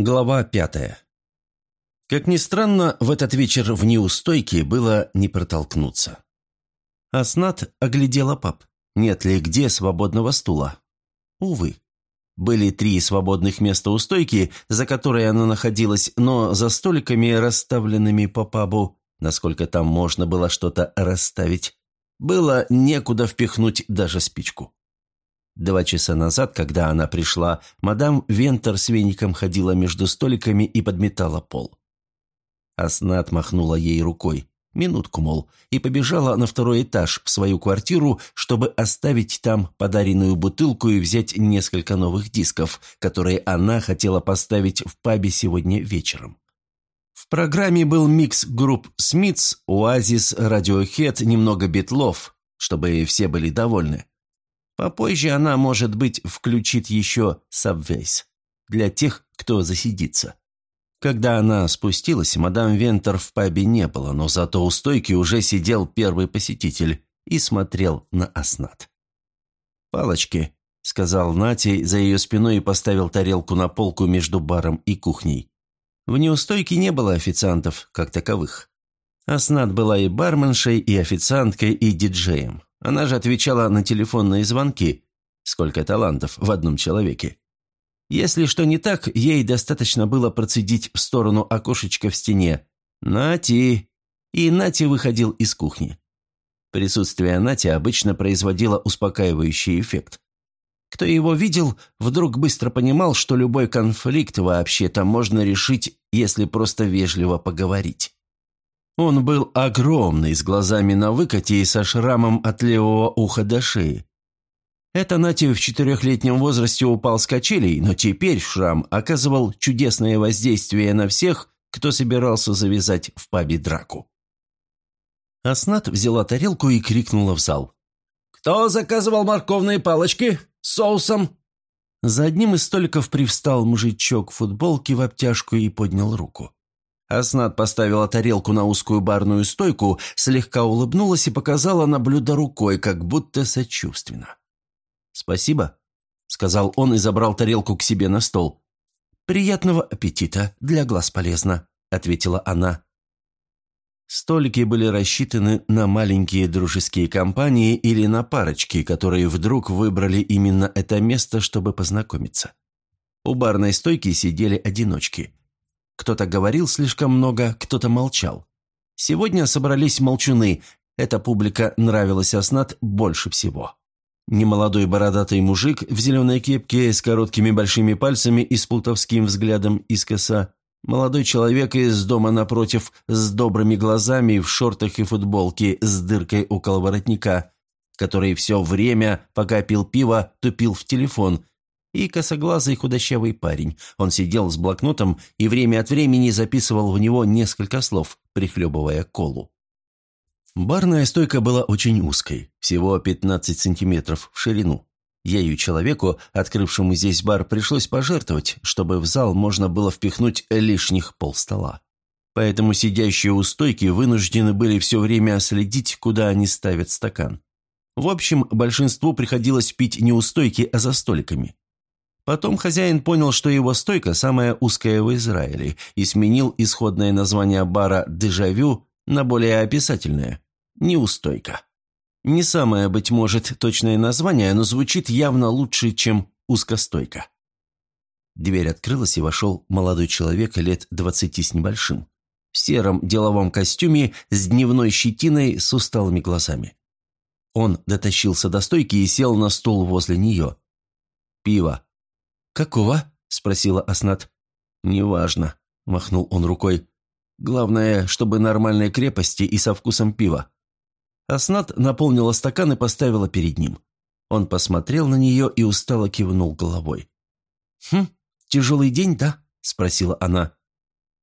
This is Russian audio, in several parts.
Глава пятая. Как ни странно, в этот вечер в неустойке было не протолкнуться. Аснат оглядела пап. Нет ли где свободного стула? Увы. Были три свободных места у стойки, за которой она находилась, но за столиками, расставленными по пабу, насколько там можно было что-то расставить, было некуда впихнуть даже спичку. Два часа назад, когда она пришла, мадам Вентер с веником ходила между столиками и подметала пол. Аснат махнула ей рукой, минутку, мол, и побежала на второй этаж в свою квартиру, чтобы оставить там подаренную бутылку и взять несколько новых дисков, которые она хотела поставить в пабе сегодня вечером. В программе был микс групп «Смитс», «Оазис», «Радиохед», немного «Битлов», чтобы все были довольны. Попозже она, может быть, включит еще Subways для тех, кто засидится. Когда она спустилась, мадам Вентер в пабе не было, но зато у стойки уже сидел первый посетитель и смотрел на оснат. «Палочки», — сказал Нати за ее спиной и поставил тарелку на полку между баром и кухней. В неустойке не было официантов, как таковых. Аснат была и барменшей, и официанткой, и диджеем. Она же отвечала на телефонные звонки. Сколько талантов в одном человеке. Если что не так, ей достаточно было процедить в сторону окошечка в стене. «Нати!» И Нати выходил из кухни. Присутствие Нати обычно производило успокаивающий эффект. Кто его видел, вдруг быстро понимал, что любой конфликт вообще-то можно решить, если просто вежливо поговорить. Он был огромный, с глазами на выкате и со шрамом от левого уха до шеи. Это Нати в четырехлетнем возрасте упал с качелей, но теперь шрам оказывал чудесное воздействие на всех, кто собирался завязать в пабе драку. Аснат взяла тарелку и крикнула в зал. «Кто заказывал морковные палочки? С соусом?» За одним из столиков привстал мужичок в футболке в обтяжку и поднял руку. Аснат поставила тарелку на узкую барную стойку, слегка улыбнулась и показала на блюдо рукой, как будто сочувственно. «Спасибо», — сказал он и забрал тарелку к себе на стол. «Приятного аппетита, для глаз полезно», — ответила она. Столики были рассчитаны на маленькие дружеские компании или на парочки, которые вдруг выбрали именно это место, чтобы познакомиться. У барной стойки сидели одиночки. Кто-то говорил слишком много, кто-то молчал. Сегодня собрались молчуны. Эта публика нравилась Аснат больше всего. Немолодой бородатый мужик в зеленой кепке с короткими большими пальцами и с плутовским взглядом искоса. Молодой человек из дома напротив с добрыми глазами в шортах и футболке с дыркой около воротника, который все время, пока пил пиво, тупил в телефон, и косоглазый худощавый парень. Он сидел с блокнотом и время от времени записывал в него несколько слов, прихлебывая колу. Барная стойка была очень узкой, всего 15 сантиметров в ширину. Ею человеку, открывшему здесь бар, пришлось пожертвовать, чтобы в зал можно было впихнуть лишних полстола. Поэтому сидящие у стойки вынуждены были все время следить, куда они ставят стакан. В общем, большинству приходилось пить не у стойки, а за столиками. Потом хозяин понял, что его стойка самая узкая в Израиле, и сменил исходное название бара «Дежавю» на более описательное – «Неустойка». Не самое, быть может, точное название, но звучит явно лучше, чем «узкостойка». Дверь открылась, и вошел молодой человек лет двадцати с небольшим. В сером деловом костюме, с дневной щетиной, с усталыми глазами. Он дотащился до стойки и сел на стул возле нее. «Пиво», «Какого?» – спросила Аснат. «Неважно», – махнул он рукой. «Главное, чтобы нормальной крепости и со вкусом пива». Аснат наполнила стакан и поставила перед ним. Он посмотрел на нее и устало кивнул головой. «Хм, тяжелый день, да?» – спросила она.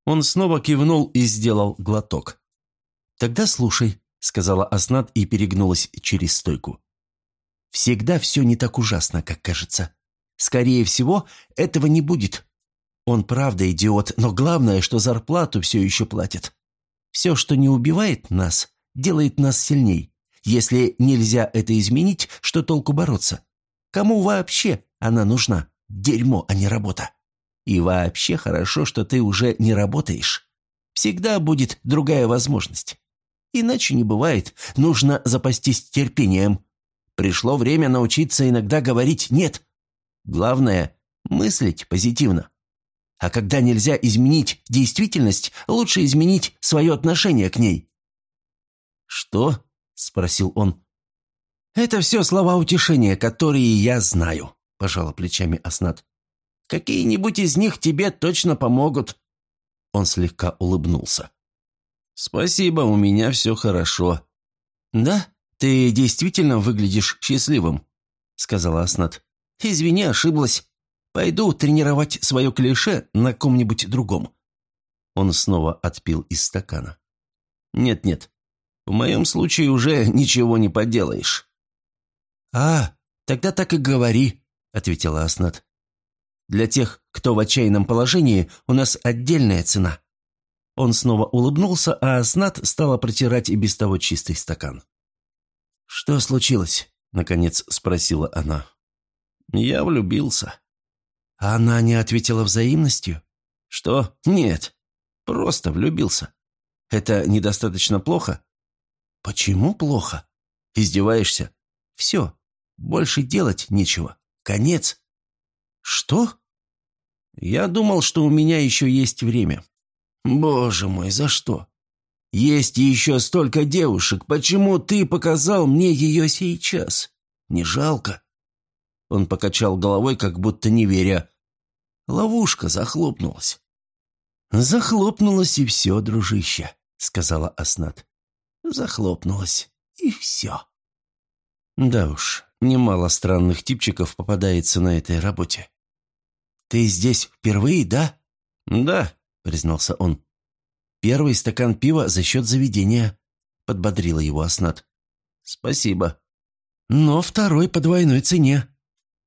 Он снова кивнул и сделал глоток. «Тогда слушай», – сказала Аснат и перегнулась через стойку. «Всегда все не так ужасно, как кажется. Скорее всего, этого не будет. Он правда идиот, но главное, что зарплату все еще платит. Все, что не убивает нас, делает нас сильней. Если нельзя это изменить, что толку бороться? Кому вообще она нужна? Дерьмо, а не работа. И вообще хорошо, что ты уже не работаешь. Всегда будет другая возможность. Иначе не бывает. Нужно запастись терпением. Пришло время научиться иногда говорить «нет». Главное – мыслить позитивно. А когда нельзя изменить действительность, лучше изменить свое отношение к ней. «Что?» – спросил он. «Это все слова утешения, которые я знаю», – пожала плечами Аснат. «Какие-нибудь из них тебе точно помогут». Он слегка улыбнулся. «Спасибо, у меня все хорошо». «Да, ты действительно выглядишь счастливым», — сказала Аснат. «Извини, ошиблась. Пойду тренировать свое клише на ком-нибудь другом». Он снова отпил из стакана. «Нет-нет, в моем случае уже ничего не поделаешь». «А, тогда так и говори», — ответила Аснат. «Для тех, кто в отчаянном положении, у нас отдельная цена». Он снова улыбнулся, а Аснат стала протирать и без того чистый стакан. «Что случилось?» — наконец спросила она. «Я влюбился». Она не ответила взаимностью? «Что? Нет. Просто влюбился. Это недостаточно плохо?» «Почему плохо? Издеваешься? Все. Больше делать нечего. Конец». «Что?» «Я думал, что у меня еще есть время. «Боже мой, за что? Есть еще столько девушек. Почему ты показал мне ее сейчас? Не жалко?» Он покачал головой, как будто не веря. Ловушка захлопнулась. «Захлопнулась и все, дружище», — сказала Аснат. «Захлопнулась и все». Да уж, немало странных типчиков попадается на этой работе. «Ты здесь впервые, да?» «Да», признался он. «Первый стакан пива за счет заведения», — подбодрила его Аснат. «Спасибо». «Но второй по двойной цене».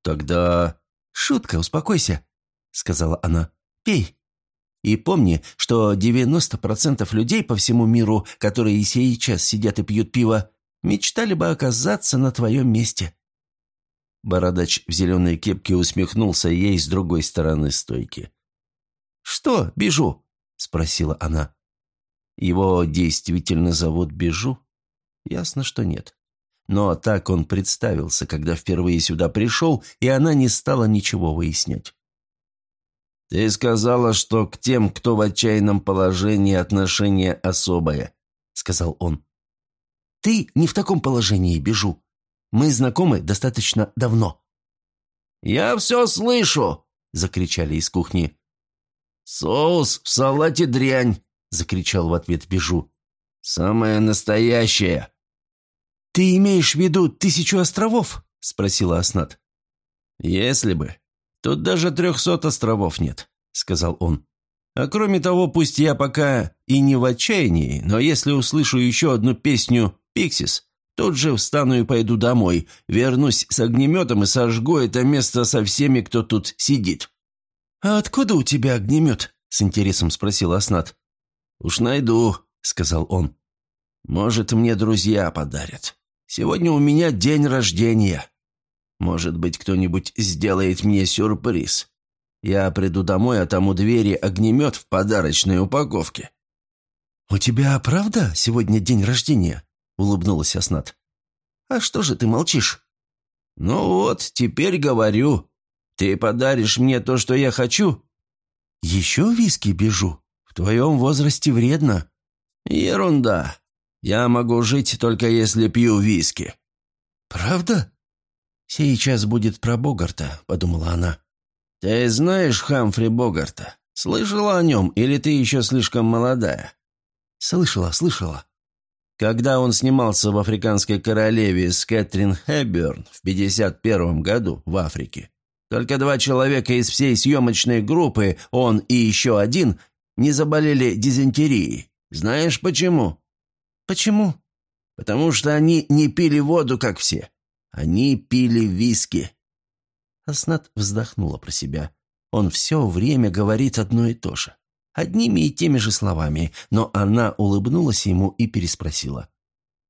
«Тогда...» «Шутка, успокойся», — сказала она. «Пей. И помни, что 90% людей по всему миру, которые сейчас сидят и пьют пиво, мечтали бы оказаться на твоем месте». Бородач в зеленой кепке усмехнулся ей с другой стороны стойки. «Что, Бежу?» – спросила она. «Его действительно зовут Бежу?» «Ясно, что нет. Но так он представился, когда впервые сюда пришел, и она не стала ничего выяснять». «Ты сказала, что к тем, кто в отчаянном положении, отношение особое», — сказал он. «Ты не в таком положении, Бежу. Мы знакомы достаточно давно». «Я все слышу!» — закричали из кухни. «Соус в салате дрянь!» – закричал в ответ Бежу. «Самое настоящее!» «Ты имеешь в виду тысячу островов?» – спросила Аснат. «Если бы. Тут даже трехсот островов нет», – сказал он. «А кроме того, пусть я пока и не в отчаянии, но если услышу еще одну песню «Пиксис», тут же встану и пойду домой, вернусь с огнеметом и сожгу это место со всеми, кто тут сидит». «А откуда у тебя огнемет?» – с интересом спросил Аснат. «Уж найду», – сказал он. «Может, мне друзья подарят. Сегодня у меня день рождения. Может быть, кто-нибудь сделает мне сюрприз. Я приду домой, а там у двери огнемет в подарочной упаковке». «У тебя правда сегодня день рождения?» – улыбнулась Аснат. «А что же ты молчишь?» «Ну вот, теперь говорю. Ты подаришь мне то, что я хочу?» «Еще виски бежу. В твоем возрасте вредно». «Ерунда. Я могу жить только если пью виски». «Правда?» «Сейчас будет про Богарта», — подумала она. «Ты знаешь Хамфри Богарта? Слышала о нем, или ты еще слишком молодая?» «Слышала, слышала». Когда он снимался в «Африканской королеве» с Кэтрин Хэбберн в 51 году в Африке, только два человека из всей съемочной группы, он и еще один, не заболели дизентерией. Знаешь почему? Почему? Потому что они не пили воду, как все. Они пили виски. Аснат вздохнула про себя. Он все время говорит одно и то же. Одними и теми же словами, но она улыбнулась ему и переспросила.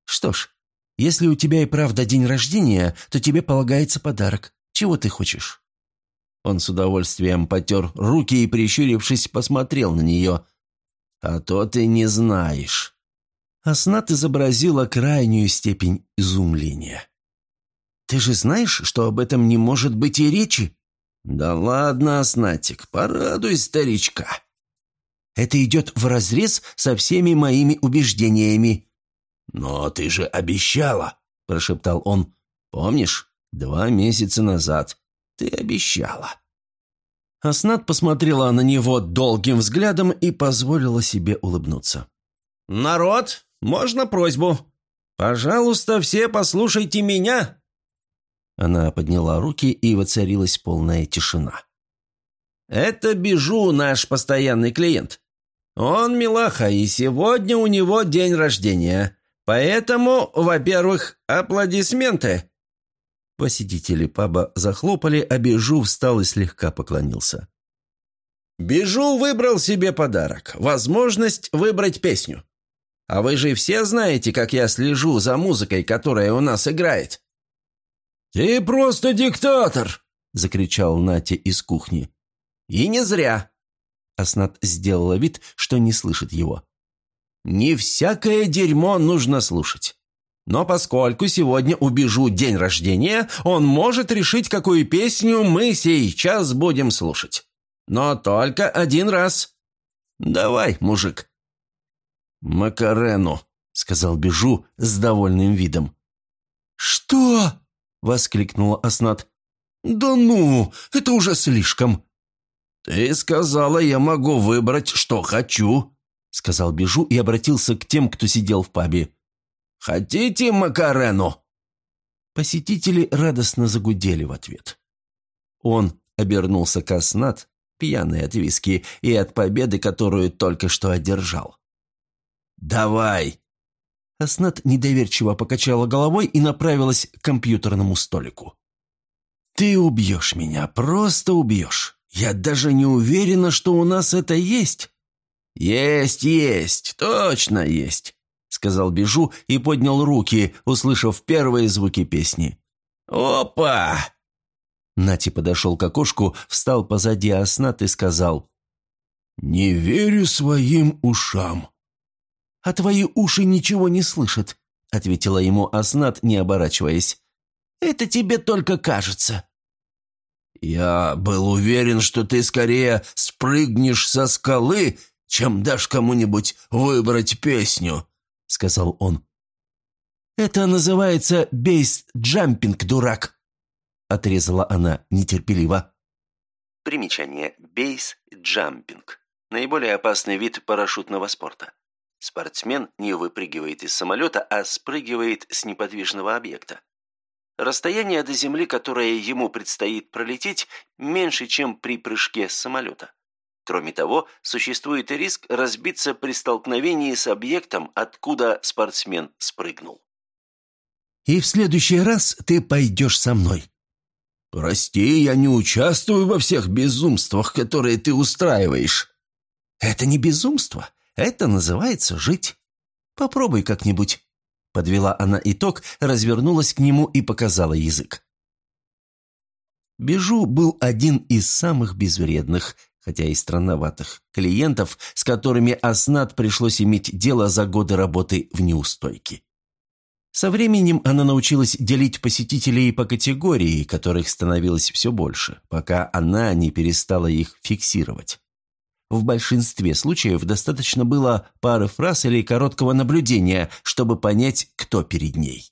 «Что ж, если у тебя и правда день рождения, то тебе полагается подарок. Чего ты хочешь?» Он с удовольствием потер руки и, прищурившись, посмотрел на нее. «А то ты не знаешь». Аснат изобразила крайнюю степень изумления. «Ты же знаешь, что об этом не может быть и речи?» «Да ладно, Аснатик, порадуй старичка». «Это идет вразрез со всеми моими убеждениями». «Но ты же обещала», – прошептал он. «Помнишь, два месяца назад ты обещала». Аснат посмотрела на него долгим взглядом и позволила себе улыбнуться. «Народ, можно просьбу? Пожалуйста, все послушайте меня!» Она подняла руки, и воцарилась полная тишина. «Это Бежу, наш постоянный клиент. Он милаха, и сегодня у него день рождения. Поэтому, во-первых, аплодисменты!» Посетители паба захлопали, а Бежу встал и слегка поклонился. «Бежу выбрал себе подарок. Возможность выбрать песню. А вы же все знаете, как я слежу за музыкой, которая у нас играет. «Ты просто диктатор!» – закричал Натя из кухни. «И не зря!» Аснат сделала вид, что не слышит его. «Не всякое дерьмо нужно слушать. Но поскольку сегодня убежу день рождения, он может решить, какую песню мы сейчас будем слушать. Но только один раз. Давай, мужик». «Макарену», — сказал Бежу с довольным видом. «Что?» – воскликнула Аснат. «Да ну, это уже слишком!» «Ты сказала, я могу выбрать, что хочу», – сказал Бежу и обратился к тем, кто сидел в пабе. «Хотите Макарену?» Посетители радостно загудели в ответ. Он обернулся к Аснат, пьяный от виски и от победы, которую только что одержал. «Давай!» Аснат недоверчиво покачала головой и направилась к компьютерному столику. «Ты убьешь меня, просто убьешь. Я даже не уверена, что у нас это есть». «Есть, есть, точно есть», — сказал Бежу и поднял руки, услышав первые звуки песни. «Опа!» Нати подошел к окошку, встал позади Аснат и сказал. «Не верю своим ушам» а твои уши ничего не слышат», — ответила ему Аснат, не оборачиваясь. «Это тебе только кажется». «Я был уверен, что ты скорее спрыгнешь со скалы, чем дашь кому-нибудь выбрать песню», — сказал он. «Это называется бейс-джампинг, дурак», — отрезала она нетерпеливо. Примечание. Бейс-джампинг. Наиболее опасный вид парашютного спорта. Спортсмен не выпрыгивает из самолета, а спрыгивает с неподвижного объекта. Расстояние до Земли, которое ему предстоит пролететь, меньше, чем при прыжке с самолета. Кроме того, существует риск разбиться при столкновении с объектом, откуда спортсмен спрыгнул. «И в следующий раз ты пойдешь со мной». «Прости, я не участвую во всех безумствах, которые ты устраиваешь». «Это не безумство. Это называется жить. Попробуй как-нибудь». Подвела она итог, развернулась к нему и показала язык. Бежу был один из самых безвредных, хотя и странноватых, клиентов, с которыми Аснат пришлось иметь дело за годы работы в неустойке. Со временем она научилась делить посетителей по категории, которых становилось все больше, пока она не перестала их фиксировать. В большинстве случаев достаточно было пары фраз или короткого наблюдения, чтобы понять, кто перед ней.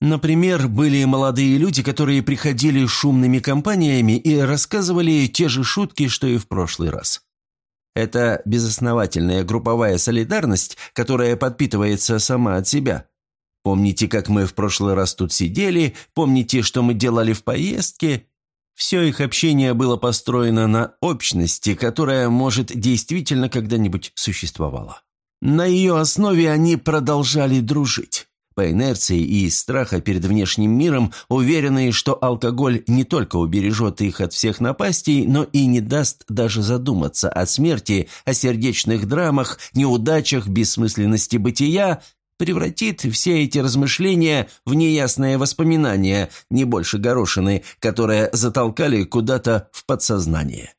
Например, были молодые люди, которые приходили шумными компаниями и рассказывали те же шутки, что и в прошлый раз. Это безосновательная групповая солидарность, которая подпитывается сама от себя. Помните, как мы в прошлый раз тут сидели, помните, что мы делали в поездке, все их общение было построено на общности, которая, может, действительно когда-нибудь существовала. На ее основе они продолжали дружить. По инерции и из страха перед внешним миром, уверенные, что алкоголь не только убережет их от всех напастей, но и не даст даже задуматься о смерти, о сердечных драмах, неудачах, бессмысленности бытия, превратит все эти размышления в неясные воспоминания, не больше горошины, которые затолкали куда-то в подсознание.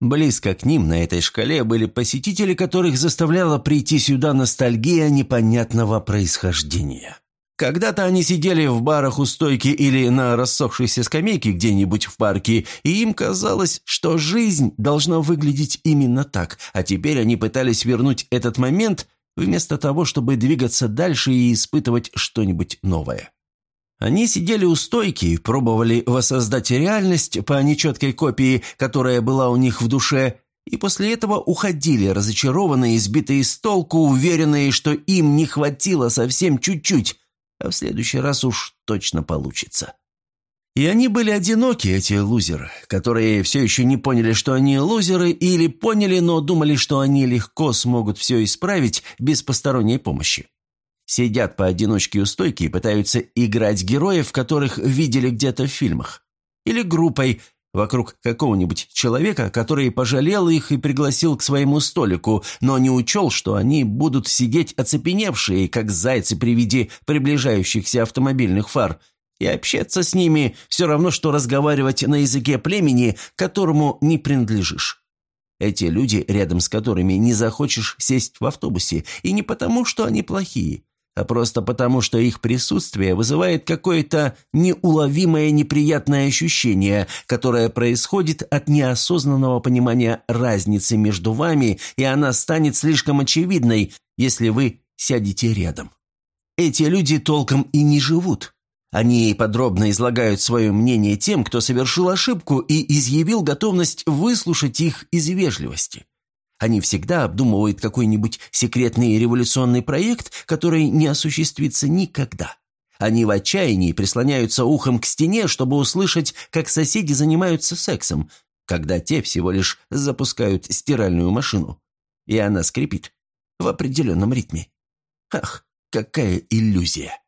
Близко к ним на этой шкале были посетители, которых заставляла прийти сюда ностальгия непонятного происхождения. Когда-то они сидели в барах у стойки или на рассохшейся скамейке где-нибудь в парке, и им казалось, что жизнь должна выглядеть именно так, а теперь они пытались вернуть этот момент вместо того, чтобы двигаться дальше и испытывать что-нибудь новое. Они сидели у стойки, пробовали воссоздать реальность по нечеткой копии, которая была у них в душе, и после этого уходили разочарованные, избитые с толку, уверенные, что им не хватило совсем чуть-чуть, а в следующий раз уж точно получится. И они были одиноки, эти лузеры, которые все еще не поняли, что они лузеры, или поняли, но думали, что они легко смогут все исправить без посторонней помощи. Сидят поодиночке у стойки и пытаются играть героев, которых видели где-то в фильмах. Или группой, вокруг какого-нибудь человека, который пожалел их и пригласил к своему столику, но не учел, что они будут сидеть оцепеневшие, как зайцы при виде приближающихся автомобильных фар, и общаться с ними все равно, что разговаривать на языке племени, которому не принадлежишь. Эти люди, рядом с которыми не захочешь сесть в автобусе, и не потому, что они плохие, а просто потому, что их присутствие вызывает какое-то неуловимое неприятное ощущение, которое происходит от неосознанного понимания разницы между вами, и она станет слишком очевидной, если вы сядете рядом. Эти люди толком и не живут. Они подробно излагают свое мнение тем, кто совершил ошибку и изъявил готовность выслушать их из вежливости. Они всегда обдумывают какой-нибудь секретный революционный проект, который не осуществится никогда. Они в отчаянии прислоняются ухом к стене, чтобы услышать, как соседи занимаются сексом, когда те всего лишь запускают стиральную машину. И она скрипит в определенном ритме. Ах, какая иллюзия!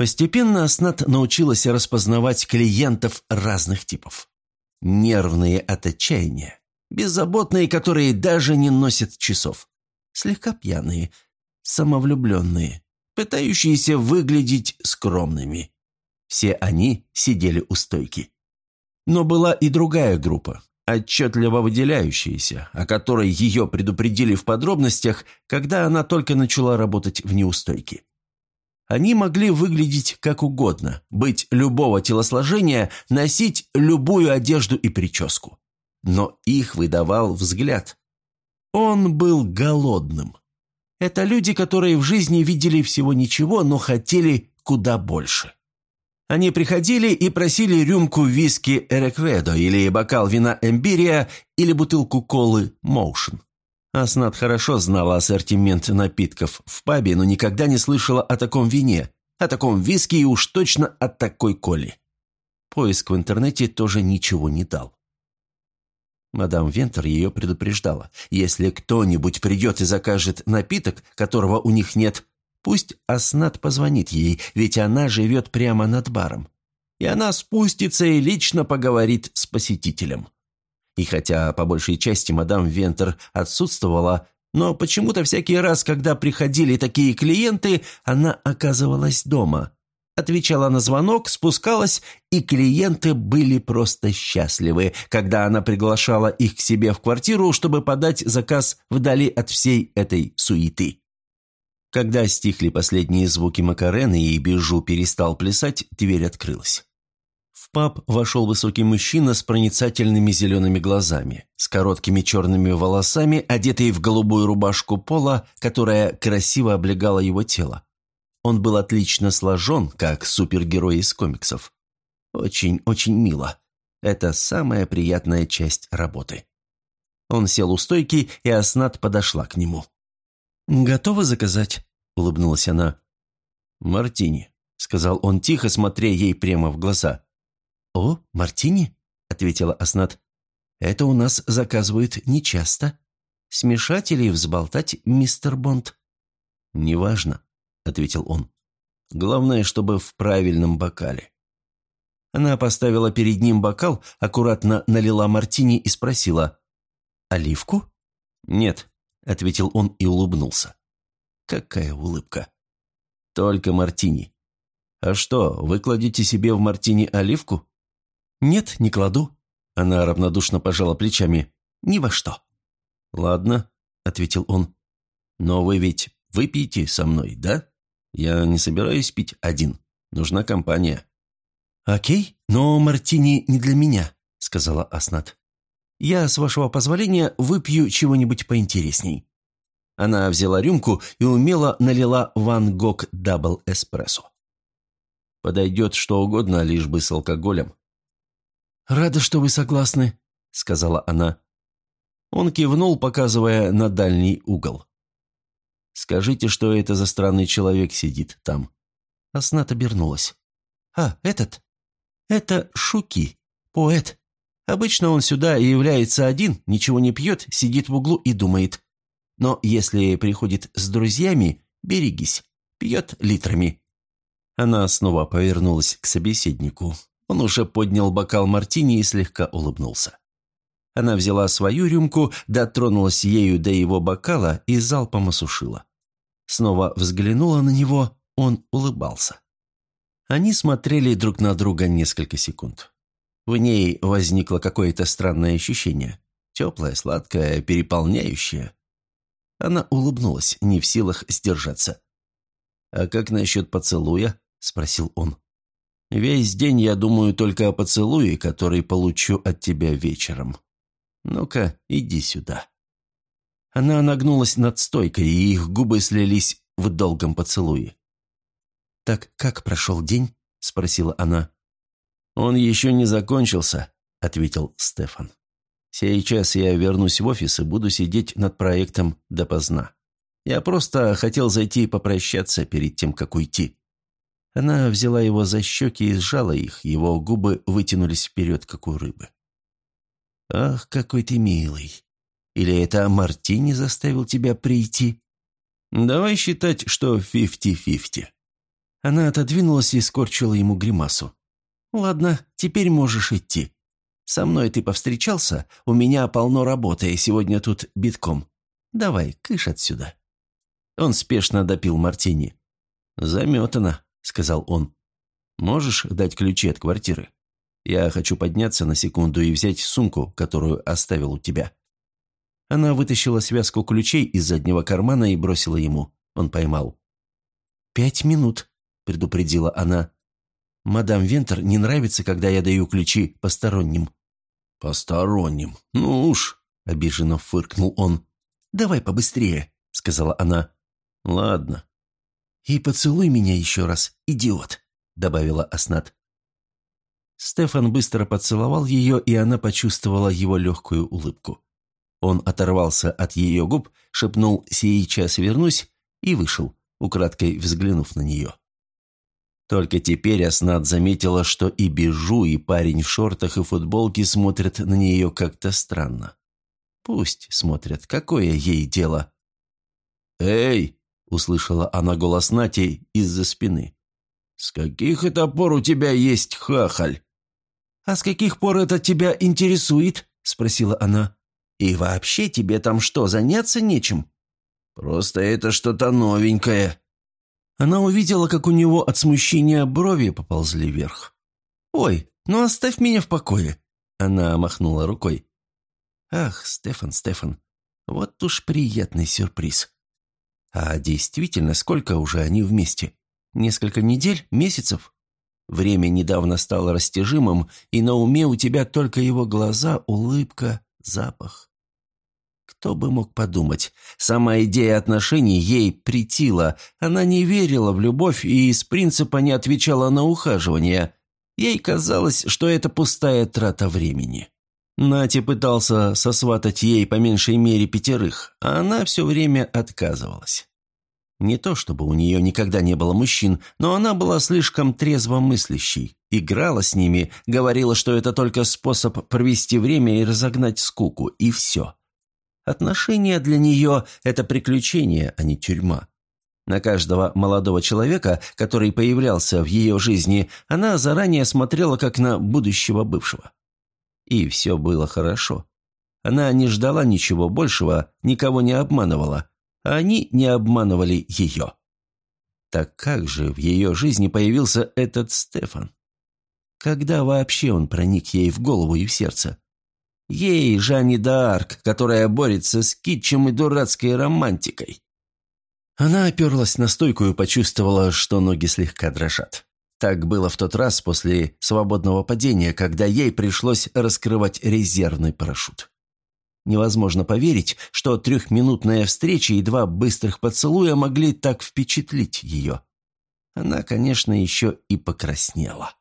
Постепенно Аснат научилась распознавать клиентов разных типов. Нервные от отчаяния, Беззаботные, которые даже не носят часов. Слегка пьяные, самовлюбленные, пытающиеся выглядеть скромными. Все они сидели у стойки. Но была и другая группа, отчетливо выделяющаяся, о которой ее предупредили в подробностях, когда она только начала работать в неустойке. Они могли выглядеть как угодно, быть любого телосложения, носить любую одежду и прическу но их выдавал взгляд. Он был голодным. Это люди, которые в жизни видели всего ничего, но хотели куда больше. Они приходили и просили рюмку виски Эрекведо или бокал вина Эмбирия или бутылку колы Моушен. Аснат хорошо знала ассортимент напитков в пабе, но никогда не слышала о таком вине, о таком виске и уж точно о такой коле. Поиск в интернете тоже ничего не дал. Мадам Вентер ее предупреждала. Если кто-нибудь придет и закажет напиток, которого у них нет, пусть Аснат позвонит ей, ведь она живет прямо над баром. И она спустится и лично поговорит с посетителем. И хотя по большей части мадам Вентер отсутствовала, но почему-то всякий раз, когда приходили такие клиенты, она оказывалась дома – отвечала на звонок, спускалась, и клиенты были просто счастливы, когда она приглашала их к себе в квартиру, чтобы подать заказ вдали от всей этой суеты. Когда стихли последние звуки Макарены и Бежу перестал плясать, дверь открылась. В паб вошел высокий мужчина с проницательными зелеными глазами, с короткими черными волосами, одетый в голубую рубашку пола, которая красиво облегала его тело. Он был отлично сложен, как супергерой из комиксов. Очень-очень мило. Это самая приятная часть работы. Он сел у стойки, и Аснат подошла к нему. «Готова заказать?» – улыбнулась она. «Мартини», – сказал он тихо, смотря ей прямо в глаза. «О, мартини?» – ответила Аснат. «Это у нас заказывают нечасто. Смешать или взболтать, мистер Бонд?» «Неважно», – ответил он. «Главное, чтобы в правильном бокале». Она поставила перед ним бокал, аккуратно налила мартини и спросила. «Оливку?» «Нет», – ответил он и улыбнулся. Какая улыбка. Только мартини. А что, вы кладете себе в мартини оливку? Нет, не кладу. Она равнодушно пожала плечами. Ни во что. Ладно, ответил он. Но вы ведь выпьете со мной, да? Я не собираюсь пить один. Нужна компания. Окей, но мартини не для меня, сказала Аснат. Я, с вашего позволения, выпью чего-нибудь поинтересней. Она взяла рюмку и умело налила Van Gogh Double Espresso. «Подойдет что угодно, лишь бы с алкоголем». «Рада, что вы согласны», — сказала она. Он кивнул, показывая на дальний угол. «Скажите, что это за странный человек сидит там?» Аснат обернулась. «А, этот? Это Шуки, поэт. Обычно он сюда является один, ничего не пьет, сидит в углу и думает. Но если приходит с друзьями, берегись, пьет литрами». Она снова повернулась к собеседнику. Он уже поднял бокал мартини и слегка улыбнулся. Она взяла свою рюмку, дотронулась ею до его бокала и залпом осушила. Снова взглянула на него, он улыбался. Они смотрели друг на друга несколько секунд. В ней возникло какое-то странное ощущение. Теплое, сладкое, переполняющее. Она улыбнулась, не в силах сдержаться. «А как насчет поцелуя?» – спросил он. «Весь день я думаю только о поцелуе, который получу от тебя вечером. Ну-ка, иди сюда». Она нагнулась над стойкой, и их губы слились в долгом поцелуе. «Так как прошел день?» – спросила она. «Он еще не закончился», – ответил Стефан. Сейчас я вернусь в офис и буду сидеть над проектом допоздна. Я просто хотел зайти и попрощаться перед тем, как уйти». Она взяла его за щеки и сжала их, его губы вытянулись вперед, как у рыбы. «Ах, какой ты милый! Или это Мартини заставил тебя прийти?» «Давай считать, что фифти-фифти». Она отодвинулась и скорчила ему гримасу. «Ладно, теперь можешь идти. Со мной ты повстречался? У меня полно работы, и сегодня тут битком. Давай, кыш отсюда». Он спешно допил мартини. «Заметано», — сказал он. «Можешь дать ключи от квартиры? Я хочу подняться на секунду и взять сумку, которую оставил у тебя». Она вытащила связку ключей из заднего кармана и бросила ему. Он поймал. «Пять минут», — предупредила она. «Мадам Вентер не нравится, когда я даю ключи посторонним». «Посторонним. Ну уж», — обиженно фыркнул он. «Давай побыстрее», — сказала она. «Ладно». «И поцелуй меня еще раз, идиот», — добавила Аснат. Стефан быстро поцеловал ее, и она почувствовала его легкую улыбку. Он оторвался от ее губ, шепнул «сейчас вернусь» и вышел, украдкой взглянув на нее. Только теперь Аснат заметила, что и Бежу, и парень в шортах и футболке смотрят на нее как-то странно. Пусть смотрят, какое ей дело. «Эй!» — услышала она голос Нати из-за спины. «С каких это пор у тебя есть хахаль?» «А с каких пор это тебя интересует?» — спросила она. «И вообще тебе там что, заняться нечем?» «Просто это что-то новенькое», она увидела, как у него от смущения брови поползли вверх. «Ой, ну оставь меня в покое!» Она махнула рукой. «Ах, Стефан, Стефан, вот уж приятный сюрприз. А действительно, сколько уже они вместе? Несколько недель? Месяцев? Время недавно стало растяжимым, и на уме у тебя только его глаза, улыбка, запах. Кто бы мог подумать? Сама идея отношений ей притила. Она не верила в любовь и из принципа не отвечала на ухаживание. Ей казалось, что это пустая трата времени. Нати пытался сосватать ей по меньшей мере пятерых, а она все время отказывалась. Не то чтобы у нее никогда не было мужчин, но она была слишком трезво мыслящей, играла с ними, говорила, что это только способ провести время и разогнать скуку, и все. Отношения для нее – это приключение, а не тюрьма. На каждого молодого человека, который появлялся в ее жизни, она заранее смотрела как на будущего бывшего. И все было хорошо. Она не ждала ничего большего, никого не обманывала. а они не обманывали ее. Так как же в ее жизни появился этот Стефан? Когда вообще он проник ей в голову и в сердце? Ей, Жанне д'Арк, которая борется с китчем и дурацкой романтикой. Она оперлась на стойку и почувствовала, что ноги слегка дрожат. Так было в тот раз после свободного падения, когда ей пришлось раскрывать резервный парашют. Невозможно поверить, что трехминутная встреча и два быстрых поцелуя могли так впечатлить ее. Она, конечно, еще и покраснела.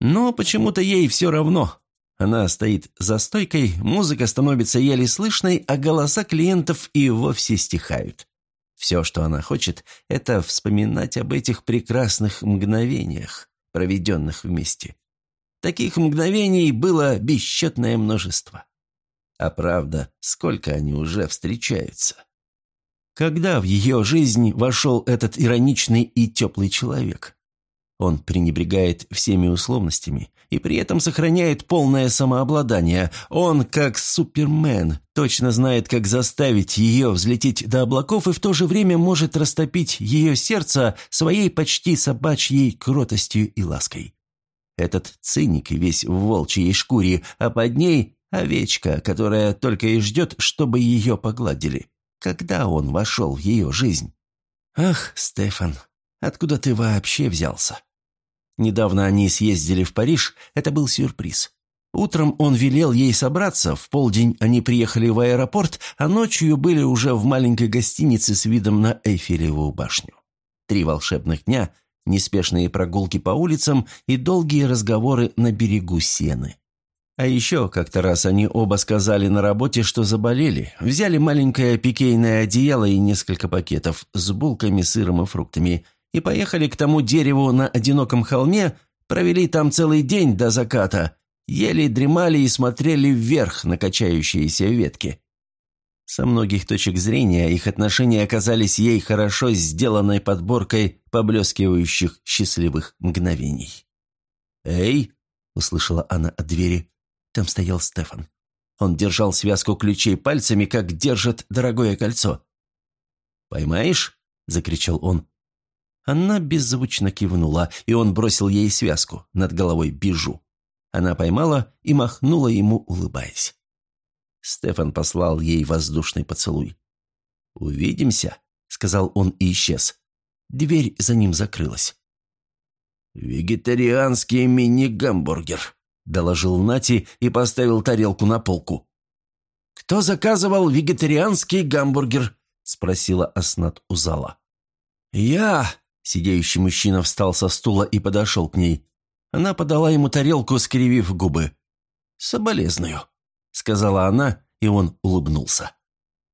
Но почему-то ей все равно. Она стоит за стойкой, музыка становится еле слышной, а голоса клиентов и вовсе стихают. Все, что она хочет, это вспоминать об этих прекрасных мгновениях, проведенных вместе. Таких мгновений было бесчетное множество. А правда, сколько они уже встречаются. Когда в ее жизнь вошел этот ироничный и теплый человек? Он пренебрегает всеми условностями и при этом сохраняет полное самообладание. Он, как супермен, точно знает, как заставить ее взлететь до облаков и в то же время может растопить ее сердце своей почти собачьей кротостью и лаской. Этот циник весь в волчьей шкуре, а под ней овечка, которая только и ждет, чтобы ее погладили. Когда он вошел в ее жизнь? Ах, Стефан, откуда ты вообще взялся? Недавно они съездили в Париж, это был сюрприз. Утром он велел ей собраться, в полдень они приехали в аэропорт, а ночью были уже в маленькой гостинице с видом на Эйфелеву башню. Три волшебных дня, неспешные прогулки по улицам и долгие разговоры на берегу Сены. А еще как-то раз они оба сказали на работе, что заболели. Взяли маленькое пикейное одеяло и несколько пакетов с булками, сыром и фруктами – и поехали к тому дереву на одиноком холме, провели там целый день до заката, ели, дремали и смотрели вверх на качающиеся ветки. Со многих точек зрения их отношения оказались ей хорошо сделанной подборкой поблескивающих счастливых мгновений. «Эй!» – услышала она от двери. Там стоял Стефан. Он держал связку ключей пальцами, как держит дорогое кольцо. «Поймаешь?» – закричал он. Она беззвучно кивнула, и он бросил ей связку над головой бижу. Она поймала и махнула ему, улыбаясь. Стефан послал ей воздушный поцелуй. «Увидимся», — сказал он и исчез. Дверь за ним закрылась. «Вегетарианский мини-гамбургер», — доложил Нати и поставил тарелку на полку. «Кто заказывал вегетарианский гамбургер?» — спросила Аснат у зала. «Я!» Сидеющий мужчина встал со стула и подошел к ней. Она подала ему тарелку, скривив губы. «Соболезную», — сказала она, и он улыбнулся.